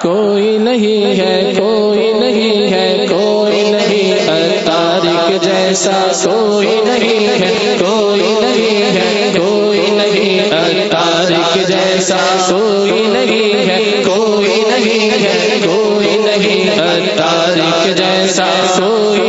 کوئی نہیں ہے، کوئی نہیں ہے، کوئی نہیں تارک جیسا کوئی نہیں ہے، کوئی نہیں ہے، کوئی نہیں تارک جیسا کوئی نہیں ہے، کوئی نہیں ہے، کوئی نہیں تارک جیسا کوئی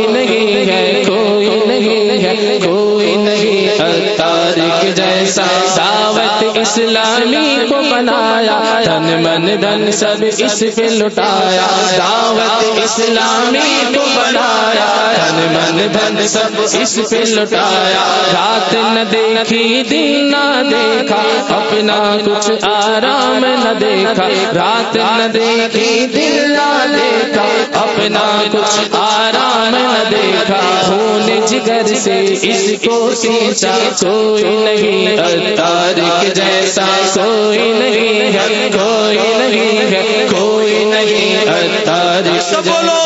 اسلامی کو بنایا تن من دن سب اس پہ لٹایا۔ دعوت اسلامی کو بنایا تن من دن سب اس پہ لٹایا۔ رات نہ دیکھی، دن نہ دیکھا، اپنا کچھ آرام نہ دیکھا۔ رات نہ دیکھی، دل نہ دیکھا، اپنا کچھ آرام نہ دیکھا۔ خون جگر سے اس کو سینچا، کوئی نہیں تارک جیسا کوئی نہیں ہے کوئی نہیں ہے کوئی نہیں تارک بولو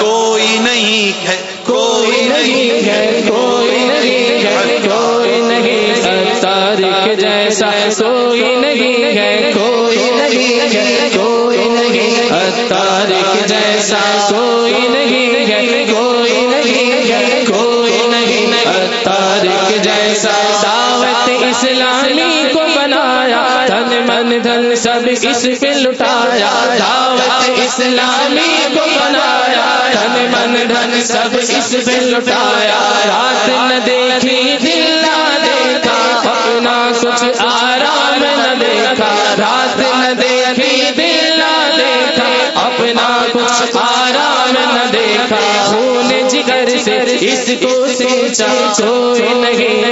کوئی نہیں ہے کوئی نہیں ہے کوئی نہیں ہے کوئی نہیں تارک جیسا کوئی نہیں ہے کوئی نہیں ہے کوئی نہیں تارک جیسا کوئی نہیں اس پہ لٹایا دعوت اسلامی کو بنایا، دھن من دھن سب اس پہ لٹایا۔ رات نہ دیکھی دل اس کو سینچا کوئی نہیں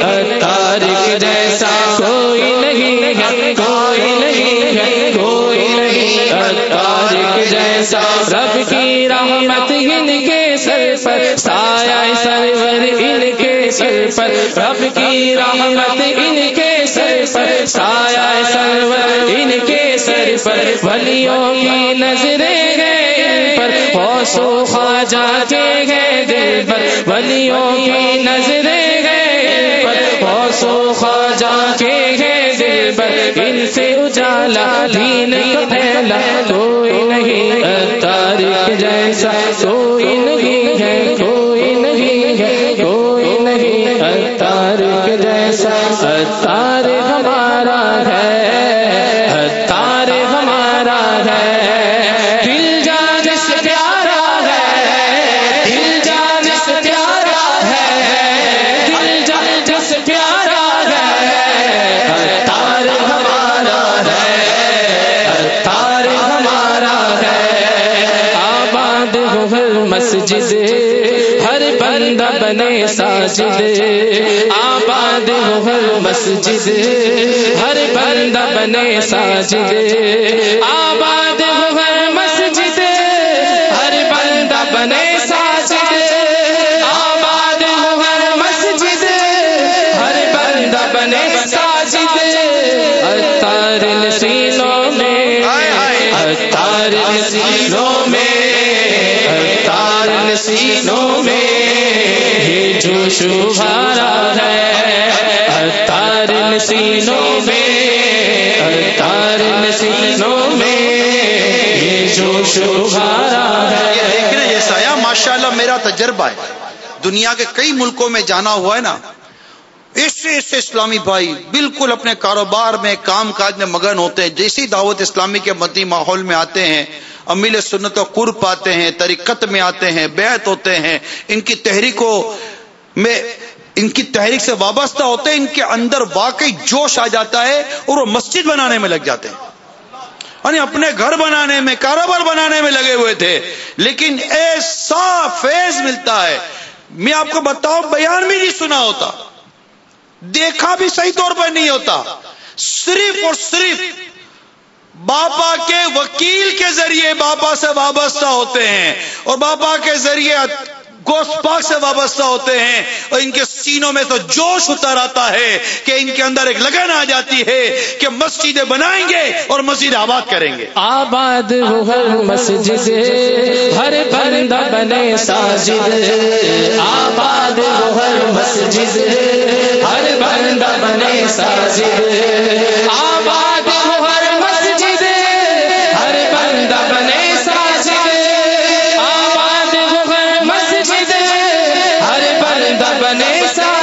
تارک جیسا کوئی نہیں ہے، کوئی نہیں ہے، کوئی نہیں تارک جیسا۔ رب کی رحمت ان کے سر پر، سایہ سرور ان کے سر پر۔ رب کی رحمت ان کے سر پر، سایہ سرور ان کے سر پر۔ ولیوں کی نظریں گئے پر ہوشو خواجہ کے گئے دل پر، ولیوں کی نظریں گئے پر۔ ہوشو خواجہ کے گئے دل پر، ان سے اجالا دین کا پھیلا۔ کوئی نہیں تاریخ جیسا، کوئی نہیں ہے، کوئی نہیں ہے، کوئی نہیں تاریخ جیسا۔ مسجد ہر بندہ بنے ساجد آباد ہو ہر مسجد ہر بندہ بنے ساجد آباد ہو ہر مسجد ہر بندہ بنے ساجد آباد ہو ہر مسجد ہر بندہ بنے ساجد اتار نسینوں میں اتار نسینوں میں اتار نسینوں میں یہ جوش ہے اتار نسینوں میں اتار نسینوں میں یہ جوش ہے۔ دیکھ رہے یہ سایہ ماشاء اللہ میرا تجربہ ہے۔ دنیا کے کئی ملکوں میں جانا ہوا ہے نا ایسے ایسے اسلامی بھائی بالکل اپنے کاروبار میں، کام کاج میں مگن ہوتے ہیں۔ جیسی دعوت اسلامی کے مدنی ماحول میں آتے ہیں امیل سنت و قرب پاتے ہیں، طریقت میں آتے ہیں، بیعت ہوتے ہیں۔ ان کی تحریکوں میں، ان کی تحریک سے وابستہ ہوتے ہیں، ان کے اندر واقعی جوش آ جاتا ہے اور وہ مسجد بنانے میں لگ جاتے ہیں۔ یعنی اپنے گھر بنانے میں، کاروبار بنانے میں لگے ہوئے تھے۔ لیکن ایسا فیض ملتا ہے۔ میں آپ کو بتاؤں، بیان بھی نہیں سنا ہوتا۔ دیکھا بھی صحیح طور پر نہیں ہوتا۔ صرف اور صرف باپا کے وکیل کے ذریعے باپا سے وابستہ ہوتے ہیں اور باپا کے ذریعے گوشت پاک سے وابستہ ہوتے ہیں اور ان کے سینوں میں تو جوش اتر آتا ہے کہ ان کے اندر ایک لگن آ جاتی ہے کہ مسجدیں بنائیں گے اور مسجد آباد کریں گے۔ آباد ہو ہر مسجد، ہر بندہ بنے ساجد۔ آباد ہو ہر مسجد، ہر بندہ بنے ساجد۔ آباد بنے سارے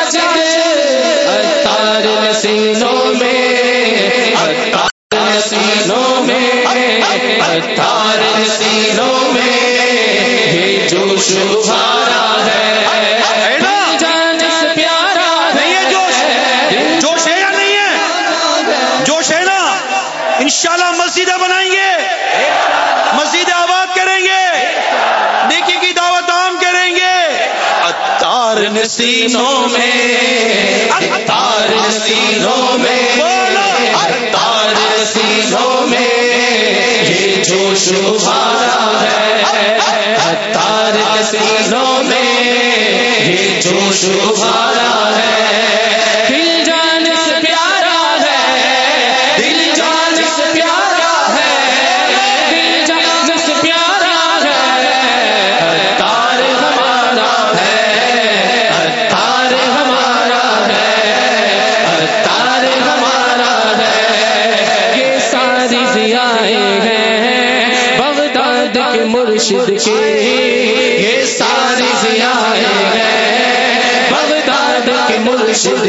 سینوں میں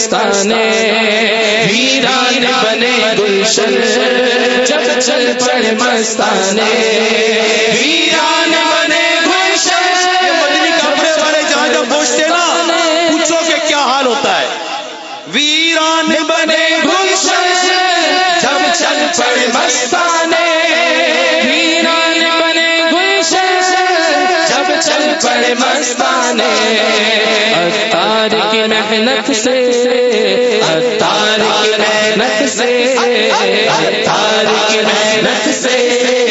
مستانے ویران بنے گلشن جب چل پڑ مستانے ویران بنے محنت سے تار کی محنت سے تار کی محنت سے۔